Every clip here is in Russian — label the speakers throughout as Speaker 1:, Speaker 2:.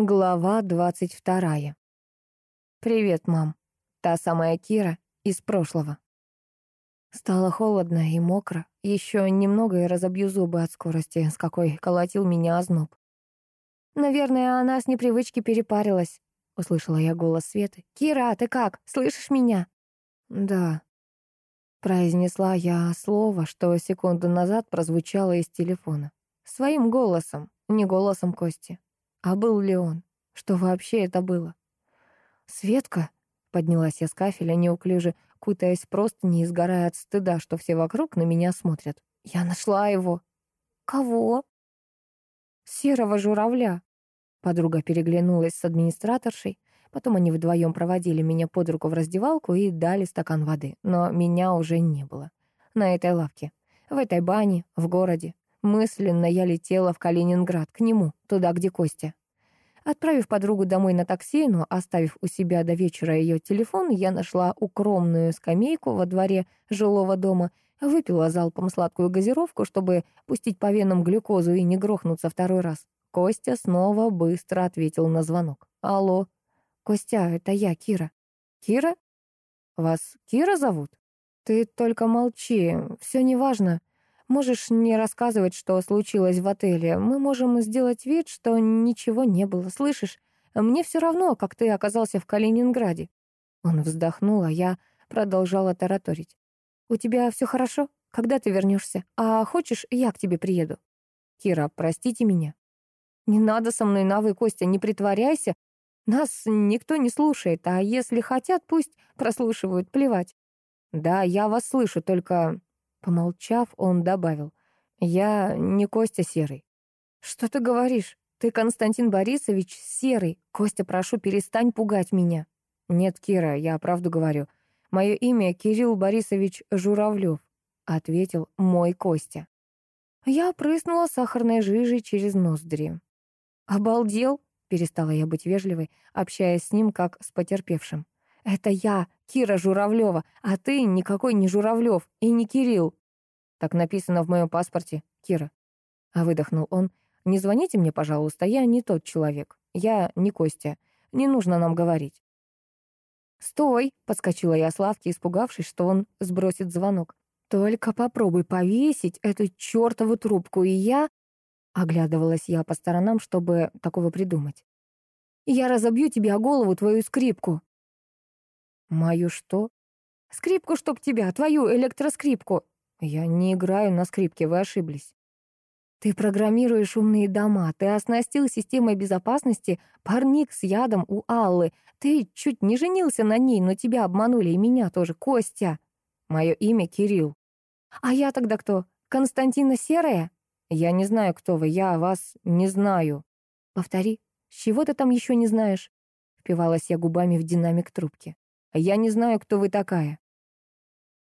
Speaker 1: Глава двадцать вторая. «Привет, мам. Та самая Кира из прошлого». Стало холодно и мокро. Еще немного и разобью зубы от скорости, с какой колотил меня озноб. «Наверное, она с непривычки перепарилась», — услышала я голос Светы. «Кира, ты как? Слышишь меня?» «Да», — произнесла я слово, что секунду назад прозвучало из телефона. Своим голосом, не голосом Кости. А был ли он? Что вообще это было? «Светка?» — поднялась я с кафеля, неуклюже, кутаясь просто, не изгорая от стыда, что все вокруг на меня смотрят. «Я нашла его». «Кого?» «Серого журавля». Подруга переглянулась с администраторшей. Потом они вдвоем проводили меня под руку в раздевалку и дали стакан воды. Но меня уже не было. На этой лавке, в этой бане, в городе. Мысленно я летела в Калининград, к нему, туда, где Костя. Отправив подругу домой на такси, но оставив у себя до вечера ее телефон, я нашла укромную скамейку во дворе жилого дома, выпила залпом сладкую газировку, чтобы пустить по венам глюкозу и не грохнуться второй раз. Костя снова быстро ответил на звонок. «Алло. Костя, это я, Кира». «Кира? Вас Кира зовут?» «Ты только молчи, все неважно. Можешь не рассказывать, что случилось в отеле. Мы можем сделать вид, что ничего не было. Слышишь? Мне все равно, как ты оказался в Калининграде». Он вздохнул, а я продолжала тараторить. «У тебя все хорошо? Когда ты вернешься? А хочешь, я к тебе приеду?» «Кира, простите меня». «Не надо со мной на вы, Костя, не притворяйся. Нас никто не слушает, а если хотят, пусть прослушивают, плевать». «Да, я вас слышу, только Помолчав, он добавил. «Я не Костя Серый». «Что ты говоришь? Ты Константин Борисович Серый. Костя, прошу, перестань пугать меня». «Нет, Кира, я правду говорю. Мое имя Кирилл Борисович Журавлев», — ответил мой Костя. Я прыснула сахарной жижей через ноздри. «Обалдел?» — перестала я быть вежливой, общаясь с ним как с потерпевшим. «Это я, Кира Журавлева, а ты никакой не Журавлев и не Кирилл». Так написано в моем паспорте, Кира. А выдохнул он. Не звоните мне, пожалуйста, я не тот человек. Я не Костя. Не нужно нам говорить. «Стой!» — подскочила я с испугавшись, что он сбросит звонок. «Только попробуй повесить эту чертову трубку, и я...» Оглядывалась я по сторонам, чтобы такого придумать. «Я разобью тебе о голову твою скрипку!» «Мою что?» «Скрипку, чтоб тебя, твою электроскрипку!» «Я не играю на скрипке, вы ошиблись». «Ты программируешь умные дома, ты оснастил системой безопасности парник с ядом у Аллы, ты чуть не женился на ней, но тебя обманули, и меня тоже, Костя». «Мое имя Кирилл». «А я тогда кто? Константина Серая?» «Я не знаю, кто вы, я вас не знаю». «Повтори, с чего ты там еще не знаешь?» Впивалась я губами в динамик трубки. Я не знаю, кто вы такая».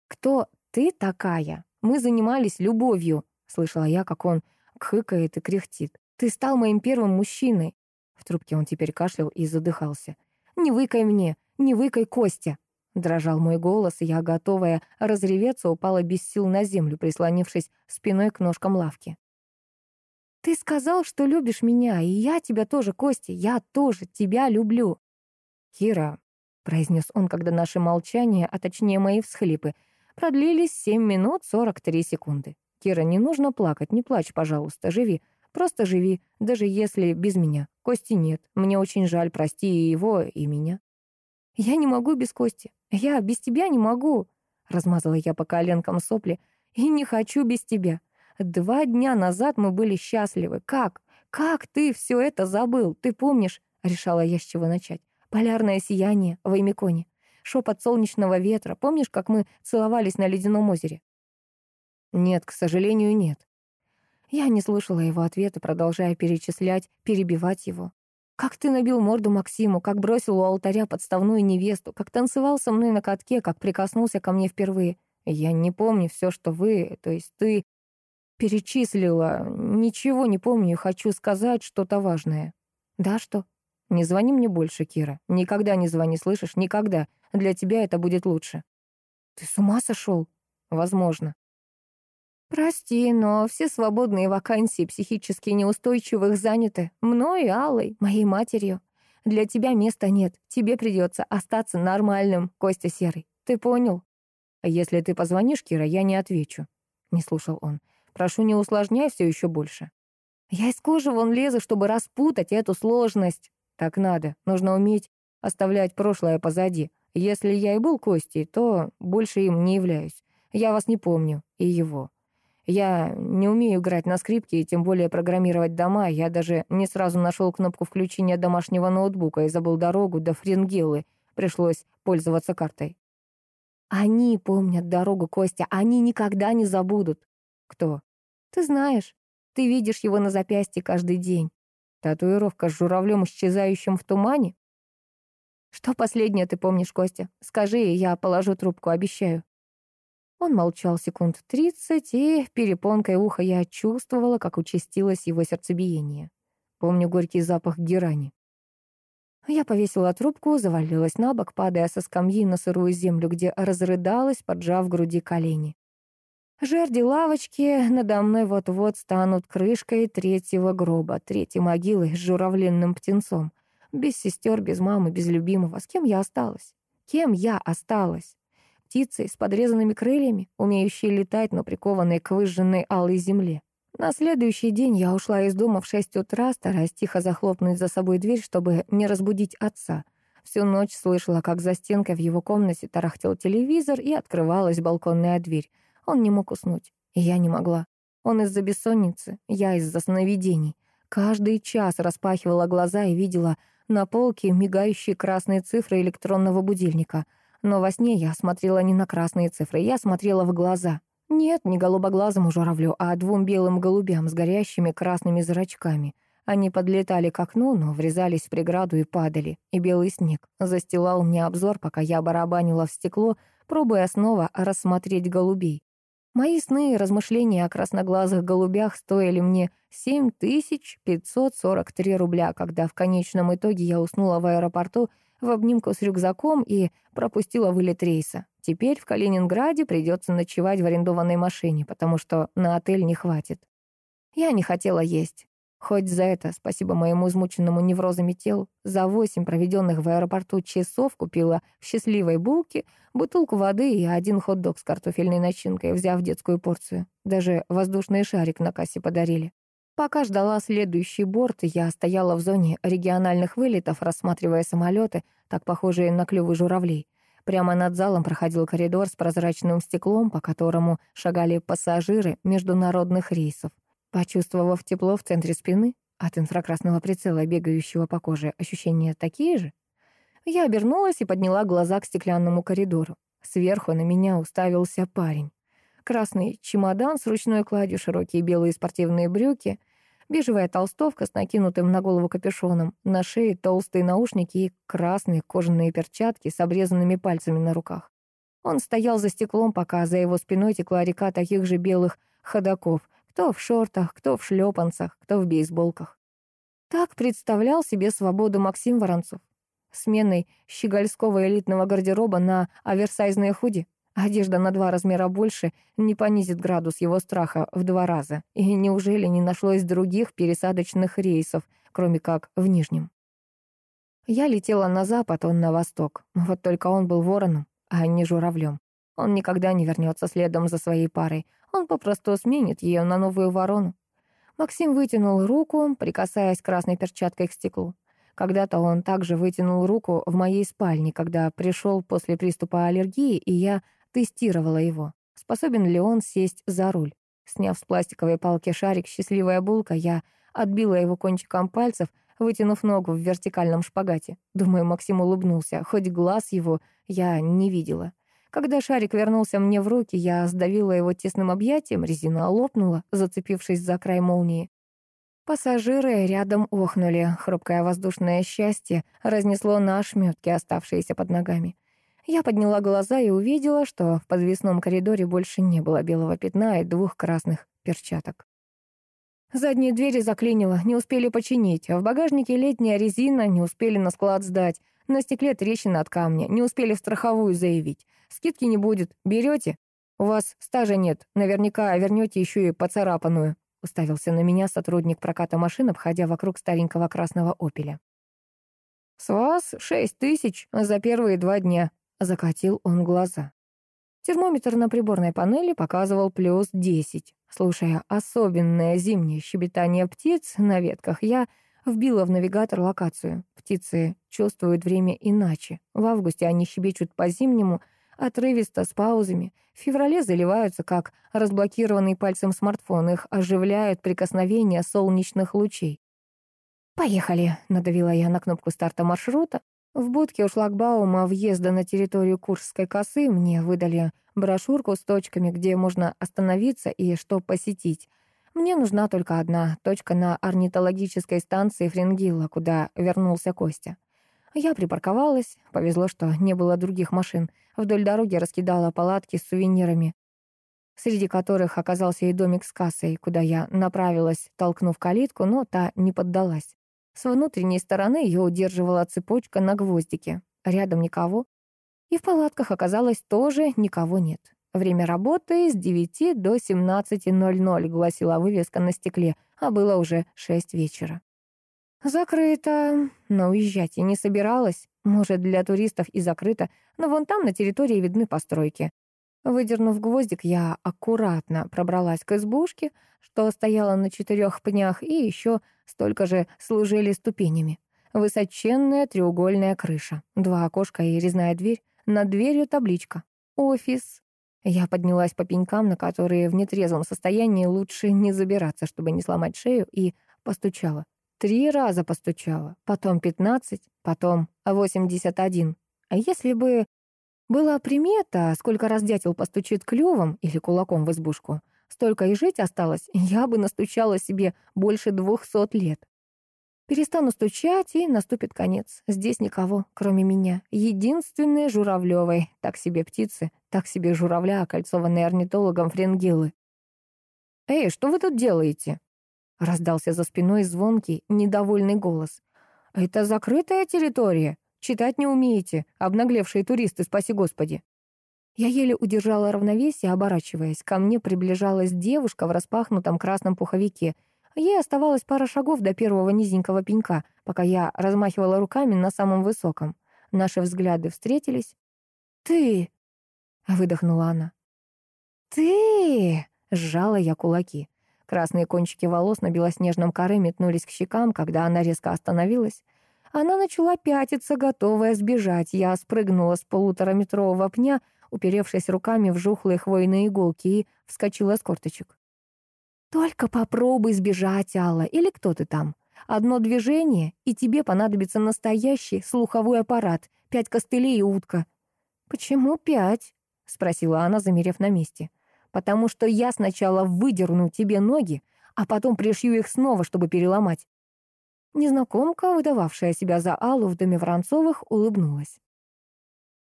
Speaker 1: «Кто ты такая? Мы занимались любовью», — слышала я, как он кхыкает и кряхтит. «Ты стал моим первым мужчиной». В трубке он теперь кашлял и задыхался. «Не выкай мне, не выкай, Костя!» Дрожал мой голос, и я, готовая разреветься, упала без сил на землю, прислонившись спиной к ножкам лавки. «Ты сказал, что любишь меня, и я тебя тоже, Костя, я тоже тебя люблю». «Кира, произнес он, когда наши молчания, а точнее мои всхлипы, продлились 7 минут 43 секунды. «Кира, не нужно плакать, не плачь, пожалуйста, живи. Просто живи, даже если без меня. Кости нет. Мне очень жаль, прости и его, и меня». «Я не могу без Кости. Я без тебя не могу», — размазала я по коленкам сопли. «И не хочу без тебя. Два дня назад мы были счастливы. Как? Как ты все это забыл? Ты помнишь?» — решала я, с чего начать. Полярное сияние в Эмиконе. Шепот солнечного ветра. Помнишь, как мы целовались на ледяном озере? Нет, к сожалению, нет. Я не слышала его ответа, продолжая перечислять, перебивать его. Как ты набил морду Максиму, как бросил у алтаря подставную невесту, как танцевал со мной на катке, как прикоснулся ко мне впервые. Я не помню все, что вы, то есть ты, перечислила. Ничего не помню хочу сказать что-то важное. Да, что? Не звони мне больше, Кира. Никогда не звони, слышишь? Никогда. Для тебя это будет лучше. Ты с ума сошел? Возможно. «Прости, но все свободные вакансии психически неустойчивых заняты. Мной, Аллой, моей матерью. Для тебя места нет. Тебе придется остаться нормальным, Костя Серый. Ты понял?»
Speaker 2: «Если ты позвонишь, Кира, я не отвечу», — не слушал он. «Прошу, не усложняй все еще больше».
Speaker 1: «Я из кожи вон лезу, чтобы распутать эту сложность».
Speaker 2: «Так надо. Нужно уметь оставлять прошлое позади. Если я и был Костей, то больше им не являюсь. Я вас не помню, и его. Я не умею играть на скрипке и тем более программировать дома. Я даже не сразу нашел кнопку включения домашнего ноутбука и забыл дорогу до Фрингиллы. Пришлось пользоваться картой.
Speaker 1: Они помнят дорогу, Костя. Они никогда не забудут.
Speaker 2: Кто?
Speaker 1: Ты знаешь. Ты видишь его на запястье каждый день.
Speaker 2: Татуировка с журавлем, исчезающим в тумане?
Speaker 1: Что последнее ты помнишь, Костя? Скажи, и я положу трубку, обещаю. Он молчал секунд тридцать, и перепонкой уха я чувствовала, как участилось его сердцебиение. Помню горький запах герани. Я повесила трубку, завалилась на бок, падая со скамьи на сырую землю, где разрыдалась, поджав груди колени. Жерди лавочки надо мной вот-вот станут крышкой третьего гроба, третьей могилы с журавленным птенцом. Без сестер, без мамы, без любимого. С кем я осталась? Кем я осталась? птицей с подрезанными крыльями, умеющей летать, но прикованной к выжженной алой земле. На следующий день я ушла из дома в шесть утра, стараясь тихо захлопнуть за собой дверь, чтобы не разбудить отца. Всю ночь слышала, как за стенкой в его комнате тарахтел телевизор и открывалась балконная дверь. Он не мог уснуть, и я не могла. Он из-за бессонницы, я из-за сновидений. Каждый час распахивала глаза и видела на полке мигающие красные цифры электронного будильника — но во сне я смотрела не на красные цифры, я смотрела в глаза. Нет, не голубоглазому журавлю, а двум белым голубям с горящими красными зрачками. Они подлетали к окну, но врезались в преграду и падали. И белый снег застилал мне обзор, пока я барабанила в стекло, пробуя снова рассмотреть голубей. Мои сны и размышления о красноглазых голубях стоили мне 7543 рубля, когда в конечном итоге я уснула в аэропорту в обнимку с рюкзаком и пропустила вылет рейса. Теперь в Калининграде придется ночевать в арендованной машине, потому что на отель не хватит. Я не хотела есть. Хоть за это, спасибо моему измученному неврозами телу, за восемь проведенных в аэропорту часов купила в счастливой булке бутылку воды и один хот-дог с картофельной начинкой, взяв детскую порцию. Даже воздушный шарик на кассе подарили. Пока ждала следующий борт, я стояла в зоне региональных вылетов, рассматривая самолеты, так похожие на клювы журавлей. Прямо над залом проходил коридор с прозрачным стеклом, по которому шагали пассажиры международных рейсов. Почувствовав тепло в центре спины, от инфракрасного прицела, бегающего по коже, ощущения такие же? Я обернулась и подняла глаза к стеклянному коридору. Сверху на меня уставился парень. Красный чемодан с ручной кладью, широкие белые спортивные брюки, бежевая толстовка с накинутым на голову капюшоном, на шее толстые наушники и красные кожаные перчатки с обрезанными пальцами на руках. Он стоял за стеклом, пока за его спиной текла река таких же белых ходаков, кто в шортах, кто в шлепанцах, кто в бейсболках. Так представлял себе свободу Максим Воронцов. Сменой щегольского элитного гардероба на оверсайзные худи. Одежда на два размера больше не понизит градус его страха в два раза. И неужели не нашлось других пересадочных рейсов, кроме как в Нижнем? Я летела на запад, он на восток. Вот только он был вороном, а не журавлем. Он никогда не вернется следом за своей парой. Он попросту сменит ее на новую ворону. Максим вытянул руку, прикасаясь красной перчаткой к стеклу. Когда-то он также вытянул руку в моей спальне, когда пришел после приступа аллергии, и я Тестировала его. Способен ли он сесть за руль? Сняв с пластиковой палки шарик «Счастливая булка», я отбила его кончиком пальцев, вытянув ногу в вертикальном шпагате. Думаю, Максим улыбнулся, хоть глаз его я не видела. Когда шарик вернулся мне в руки, я сдавила его тесным объятием, резина лопнула, зацепившись за край молнии. Пассажиры рядом охнули, хрупкое воздушное счастье разнесло на ошметки, оставшиеся под ногами. Я подняла глаза и увидела, что в подвесном коридоре больше не было белого пятна и двух красных перчаток. Задние двери заклинило, не успели починить. В багажнике летняя резина, не успели на склад сдать. На стекле трещина от камня, не успели в страховую заявить. Скидки не будет, берете?
Speaker 2: У вас стажа нет, наверняка вернете еще и поцарапанную», уставился на меня сотрудник проката машин, обходя вокруг старенького красного «Опеля». «С вас шесть тысяч за первые два дня», — закатил он глаза. Термометр на приборной панели показывал плюс десять. Слушая особенное зимнее щебетание птиц на ветках, я вбила в навигатор локацию. Птицы чувствуют время иначе. В августе они щебечут по-зимнему, отрывисто, с паузами. В феврале заливаются, как разблокированный пальцем смартфон. Их оживляют прикосновения солнечных лучей. «Поехали», — надавила я на кнопку старта маршрута. В будке у шлагбаума въезда на территорию Куршской косы мне выдали брошюрку с точками, где можно остановиться и что посетить. Мне нужна только одна точка на орнитологической станции Фрингилла, куда вернулся Костя. Я припарковалась, повезло, что не было других машин. Вдоль дороги раскидала палатки с сувенирами, среди которых оказался и домик с кассой, куда я направилась, толкнув калитку, но та не поддалась. С внутренней стороны ее удерживала цепочка на гвоздике. Рядом никого. И в палатках оказалось тоже никого нет. Время работы с 9 до 17.00, гласила вывеска на стекле, а было уже 6 вечера. Закрыто, но уезжать я не собиралась. Может, для туристов и закрыто, но вон там на территории видны постройки. Выдернув гвоздик, я аккуратно пробралась к избушке, что стояла на четырех пнях, и еще столько же служили ступенями. Высоченная треугольная крыша, два окошка и резная дверь, над дверью табличка «Офис». Я поднялась по пенькам, на которые в нетрезвом состоянии лучше не забираться, чтобы не сломать шею, и постучала. Три раза постучала, потом пятнадцать, потом восемьдесят один. А если бы была примета, сколько раз дятел постучит клювом или кулаком в избушку. Столько и жить осталось, я бы настучала себе больше двухсот лет. Перестану стучать, и наступит конец. Здесь никого, кроме меня. Единственные журавлевой. Так себе птицы, так себе журавля, окольцованные орнитологом френгилы. «Эй, что вы тут делаете?» Раздался за спиной звонкий, недовольный голос. «Это закрытая территория. Читать не умеете, обнаглевшие туристы, спаси Господи». Я еле удержала равновесие, оборачиваясь. Ко мне приближалась девушка в распахнутом красном пуховике. Ей оставалось пара шагов до первого низенького пенька, пока я размахивала руками на самом высоком. Наши взгляды встретились. «Ты!» — выдохнула она. «Ты!» — сжала я кулаки. Красные кончики волос на белоснежном коре метнулись к щекам, когда она резко остановилась. Она начала пятиться, готовая сбежать. Я спрыгнула с полутораметрового пня, уперевшись руками в жухлые хвойные иголки, и вскочила с корточек. «Только попробуй сбежать, Алла, или кто ты там? Одно движение, и тебе понадобится настоящий слуховой аппарат, пять костылей и утка». «Почему пять?» — спросила она, замерев на месте. «Потому что я сначала выдерну тебе ноги, а потом пришью их снова, чтобы переломать. Незнакомка, выдававшая себя за Аллу в доме Воронцовых, улыбнулась.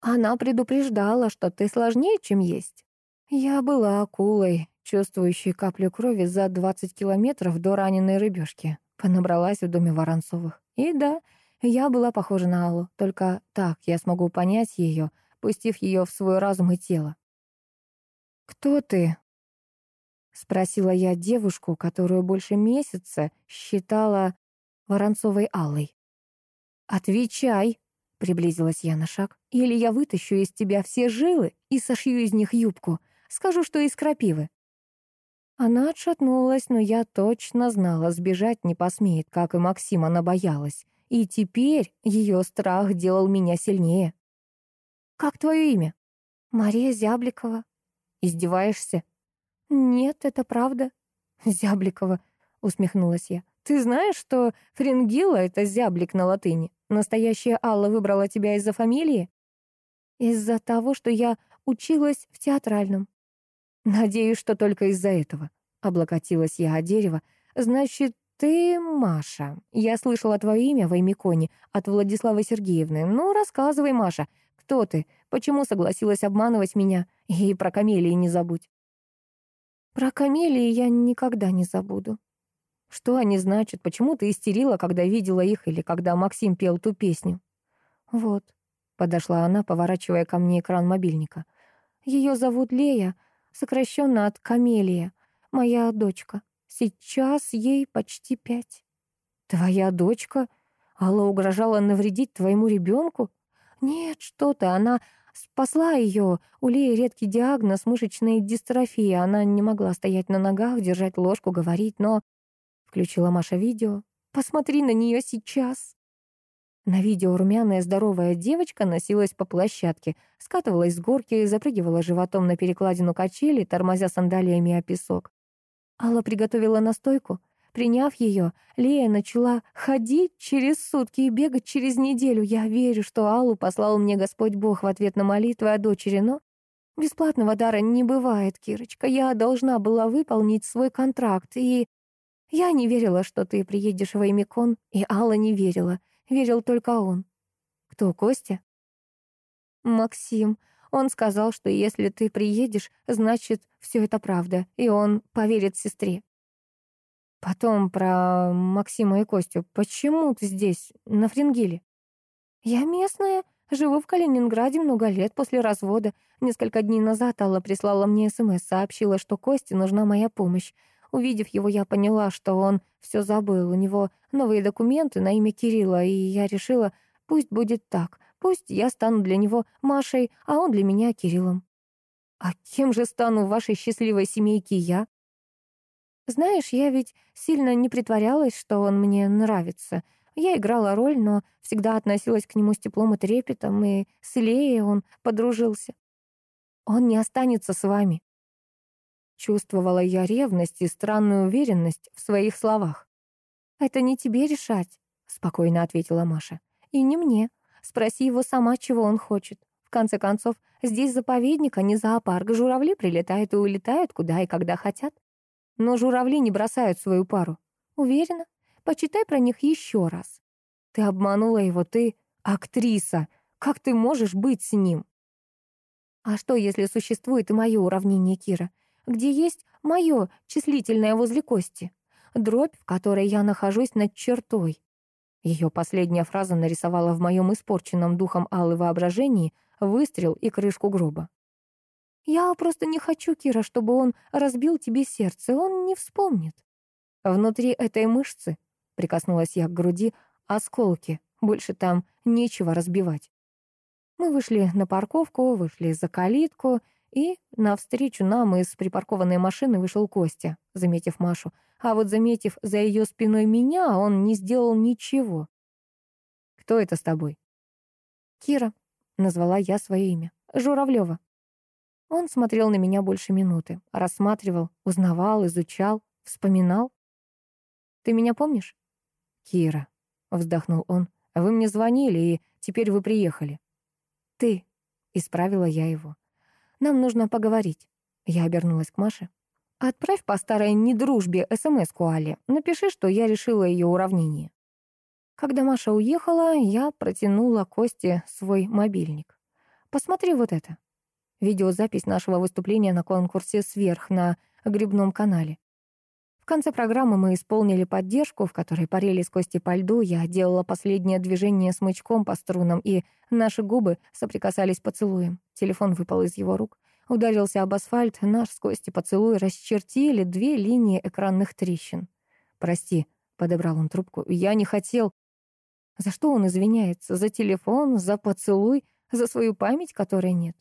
Speaker 2: «Она предупреждала, что ты сложнее, чем есть. Я была акулой, чувствующей каплю крови за 20 километров до раненой рыбешки. Понабралась в доме Воронцовых. И да, я была похожа на Аллу, только так я смогу понять ее, пустив ее в свой разум и тело. «Кто ты?» — спросила я девушку, которую больше месяца считала Воронцовой Аллой. «Отвечай!» — приблизилась я на шаг. «Или я вытащу из тебя все жилы и сошью из них юбку. Скажу, что из крапивы». Она отшатнулась, но я точно знала, сбежать не посмеет, как и Максим, она боялась. И теперь ее страх делал меня сильнее. «Как твое имя?» «Мария Зябликова». «Издеваешься?» «Нет, это правда». «Зябликова», — усмехнулась я. Ты знаешь, что Фрингила — это зяблик на латыни? Настоящая Алла выбрала тебя из-за фамилии? Из-за того, что я училась в театральном. Надеюсь, что только из-за этого. Облокотилась я о дерево. Значит, ты Маша. Я слышала твое имя в Аймиконе от Владиславы Сергеевны. Ну, рассказывай, Маша, кто ты? Почему согласилась обманывать меня? И про камелии не забудь. Про камелии я никогда не забуду. Что они значат? Почему ты истерила, когда видела их или когда Максим пел ту песню? Вот, подошла она, поворачивая ко мне экран мобильника. Ее зовут Лея.
Speaker 1: Сокращенно от Камелия. Моя дочка. Сейчас ей почти пять.
Speaker 2: Твоя дочка? Алла угрожала навредить твоему ребенку?
Speaker 1: Нет, что-то, она спасла ее. У Леи редкий диагноз мышечной дистрофии. Она не могла стоять на ногах, держать ложку, говорить, но... Включила Маша видео. Посмотри на нее сейчас. На видео румяная здоровая девочка носилась по площадке, скатывалась с горки, запрыгивала животом на перекладину качели, тормозя сандалиями о песок. Алла приготовила настойку. Приняв ее, Лея начала ходить через сутки и бегать через неделю. Я верю, что Аллу послал мне Господь Бог в ответ на молитвы о дочери, но бесплатного дара не бывает, Кирочка. Я должна была выполнить свой контракт, и я не верила, что ты приедешь в Аймикон, и Алла не верила. Верил только он.
Speaker 2: Кто, Костя?
Speaker 1: Максим. Он сказал, что если ты приедешь, значит, все это правда, и он поверит сестре.
Speaker 2: Потом про Максима и Костю. Почему ты здесь, на Фрингиле?
Speaker 1: Я местная, живу в Калининграде много лет после развода. Несколько дней назад Алла прислала мне СМС, сообщила, что Косте нужна моя помощь. Увидев его, я поняла, что он все забыл. У него новые документы на имя Кирилла, и я решила, пусть будет так. Пусть я стану для него Машей, а он для меня Кириллом.
Speaker 2: А кем же стану в вашей счастливой семейке я?
Speaker 1: Знаешь, я ведь сильно не притворялась, что он мне нравится. Я играла роль, но всегда относилась к нему с теплом и трепетом, и с Леей он подружился. Он не останется с вами. Чувствовала я ревность и странную уверенность в своих словах. «Это не тебе решать», — спокойно ответила Маша. «И не мне. Спроси его сама, чего он хочет. В конце концов, здесь заповедник, а не зоопарк. Журавли прилетают и улетают, куда и когда хотят. Но журавли не бросают свою пару. Уверена? Почитай про них еще раз. Ты обманула его, ты актриса. Как ты можешь быть с ним? А что, если существует и мое уравнение Кира? Где есть мое числительное возле кости, дробь, в которой я нахожусь над чертой. Ее последняя фраза нарисовала в моем испорченном духом Аллы воображении выстрел и крышку гроба. «Я просто не хочу, Кира, чтобы он разбил тебе сердце, он не вспомнит». Внутри этой мышцы, прикоснулась я к груди, осколки, больше там нечего разбивать. Мы вышли на парковку, вышли за калитку, и навстречу нам из припаркованной машины вышел Костя, заметив Машу. А вот заметив за ее спиной меня, он не сделал ничего.
Speaker 2: «Кто это с тобой?»
Speaker 1: «Кира», — назвала я свое имя. «Журавлева». Он смотрел на меня больше минуты, рассматривал, узнавал, изучал, вспоминал. «Ты меня помнишь?»
Speaker 2: «Кира», — вздохнул он, — «вы мне звонили, и теперь вы приехали».
Speaker 1: «Ты», — исправила я его. Нам нужно поговорить». Я обернулась к Маше. «Отправь по старой недружбе СМС-ку Але. Напиши, что я решила ее уравнение». Когда Маша уехала, я протянула Косте свой мобильник. «Посмотри вот это». Видеозапись нашего выступления на конкурсе «Сверх» на грибном канале. В конце программы мы исполнили поддержку, в которой парили с Костей по льду, я делала последнее движение смычком по струнам, и наши губы соприкасались поцелуем. Телефон выпал из его рук. Ударился об асфальт, наш с Костей поцелуй расчертили две линии экранных трещин. «Прости», — подобрал он трубку, — «я не хотел...» За что он извиняется? За телефон, за поцелуй, за свою память, которой нет?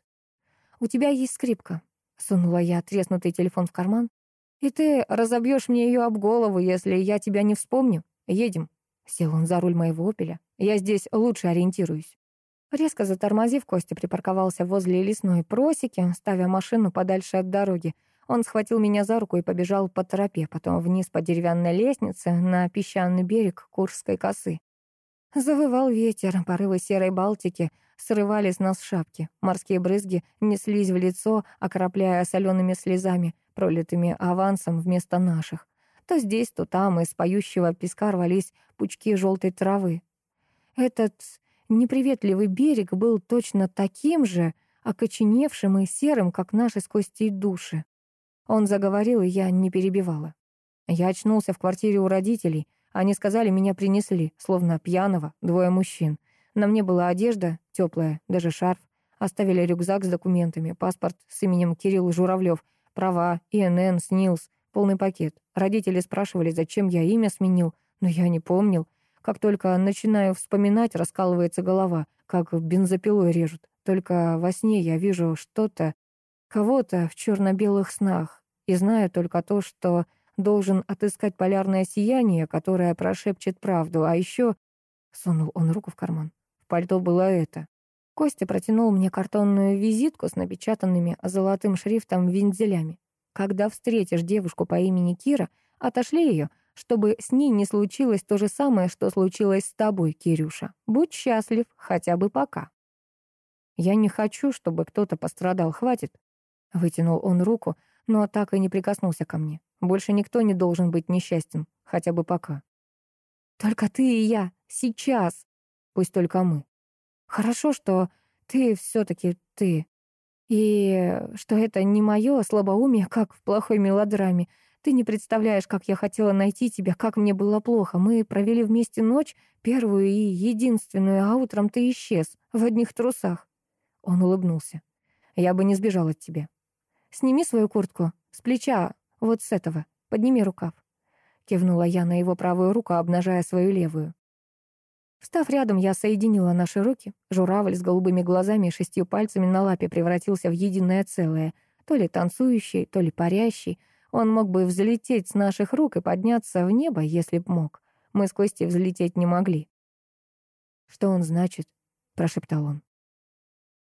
Speaker 1: «У тебя есть скрипка», — сунула я треснутый телефон в карман. И ты разобьешь мне ее об голову, если я тебя не вспомню. Едем. Сел он за руль моего опеля. Я здесь лучше ориентируюсь. Резко затормозив, Костя припарковался возле лесной просеки, ставя машину подальше от дороги. Он схватил меня за руку и побежал по тропе, потом вниз по деревянной лестнице на песчаный берег Курской косы. Завывал ветер, порывы серой Балтики срывали с нас шапки. Морские брызги неслись в лицо, окропляя солеными слезами пролитыми авансом вместо наших. То здесь, то там из поющего песка рвались пучки желтой травы. Этот неприветливый берег был точно таким же, окоченевшим и серым, как наши с Костей души. Он заговорил, и я не перебивала. Я очнулся в квартире у родителей. Они сказали, меня принесли, словно пьяного, двое мужчин. На мне была одежда, теплая, даже шарф. Оставили рюкзак с документами, паспорт с именем Кирилл Журавлев,
Speaker 2: Права, ИНН, СНИЛС, полный пакет. Родители спрашивали, зачем я имя сменил, но я не помнил. Как только начинаю вспоминать, раскалывается голова, как бензопилой режут. Только во сне я вижу что-то, кого-то в черно-белых снах, и знаю только то, что должен отыскать полярное сияние, которое прошепчет правду, а еще... Сунул он руку в карман. Пальто было это. Костя протянул мне картонную визитку с напечатанными золотым шрифтом вензелями. Когда встретишь девушку по имени Кира, отошли ее, чтобы с ней не случилось то же самое, что случилось с тобой, Кирюша. Будь счастлив хотя бы пока. Я не хочу, чтобы кто-то пострадал, хватит. Вытянул он руку, но так и не прикоснулся ко мне. Больше никто не должен быть несчастен, хотя бы пока. Только ты и я, сейчас. Пусть только мы. Хорошо, что ты все-таки ты. И что это не мое слабоумие, как в плохой мелодраме. Ты не представляешь, как я хотела найти тебя, как мне было плохо. Мы провели вместе ночь, первую и единственную, а утром ты исчез, в одних трусах. Он улыбнулся. Я бы не сбежал от тебя. Сними свою куртку с плеча, вот с этого. Подними рукав. Кивнула я на его правую руку, обнажая свою левую. Встав рядом, я соединила наши руки. Журавль с голубыми глазами и шестью пальцами на лапе превратился в единое целое, то ли танцующий, то ли парящий. Он мог бы взлететь с наших рук и подняться в небо, если б мог. Мы с Костей взлететь не могли. «Что он значит?» — прошептал он.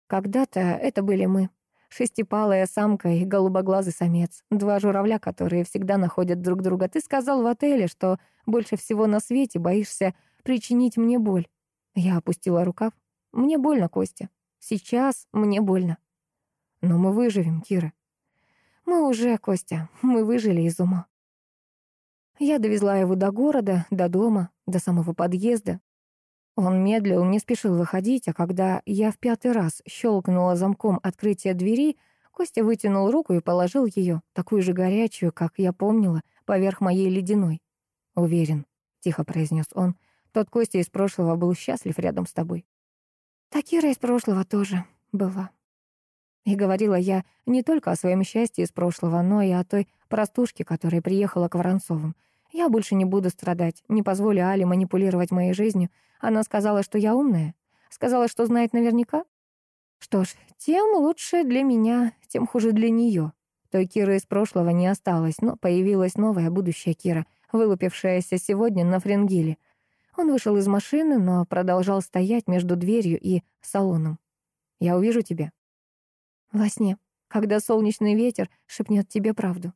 Speaker 2: «Когда-то это были мы. Шестипалая самка и голубоглазый самец. Два журавля, которые всегда находят друг друга. Ты сказал в отеле, что больше всего на свете боишься причинить мне боль. Я опустила рукав. Мне больно, Костя. Сейчас мне больно. Но мы выживем, Кира. Мы уже, Костя, мы выжили из ума. Я довезла его до города, до дома, до самого подъезда. Он медлил, не спешил выходить, а когда я в пятый раз щелкнула замком открытия двери, Костя вытянул руку и положил ее, такую же горячую, как я помнила, поверх моей ледяной. «Уверен», — тихо произнес он, тот Костя из прошлого был счастлив рядом с тобой. Такира из прошлого тоже была. И говорила я не только о своем счастье из прошлого, но и о той простушке, которая приехала к Воронцовым. Я больше не буду страдать, не позволю Али манипулировать моей жизнью. Она сказала, что я умная. Сказала, что знает наверняка. Что ж, тем лучше для меня, тем хуже для нее. Той Киры из прошлого не осталось, но появилась новая будущая Кира, вылупившаяся сегодня на Френгиле. Он вышел из машины, но продолжал стоять между дверью и салоном. «Я увижу тебя». «Во сне, когда солнечный ветер шепнет тебе правду».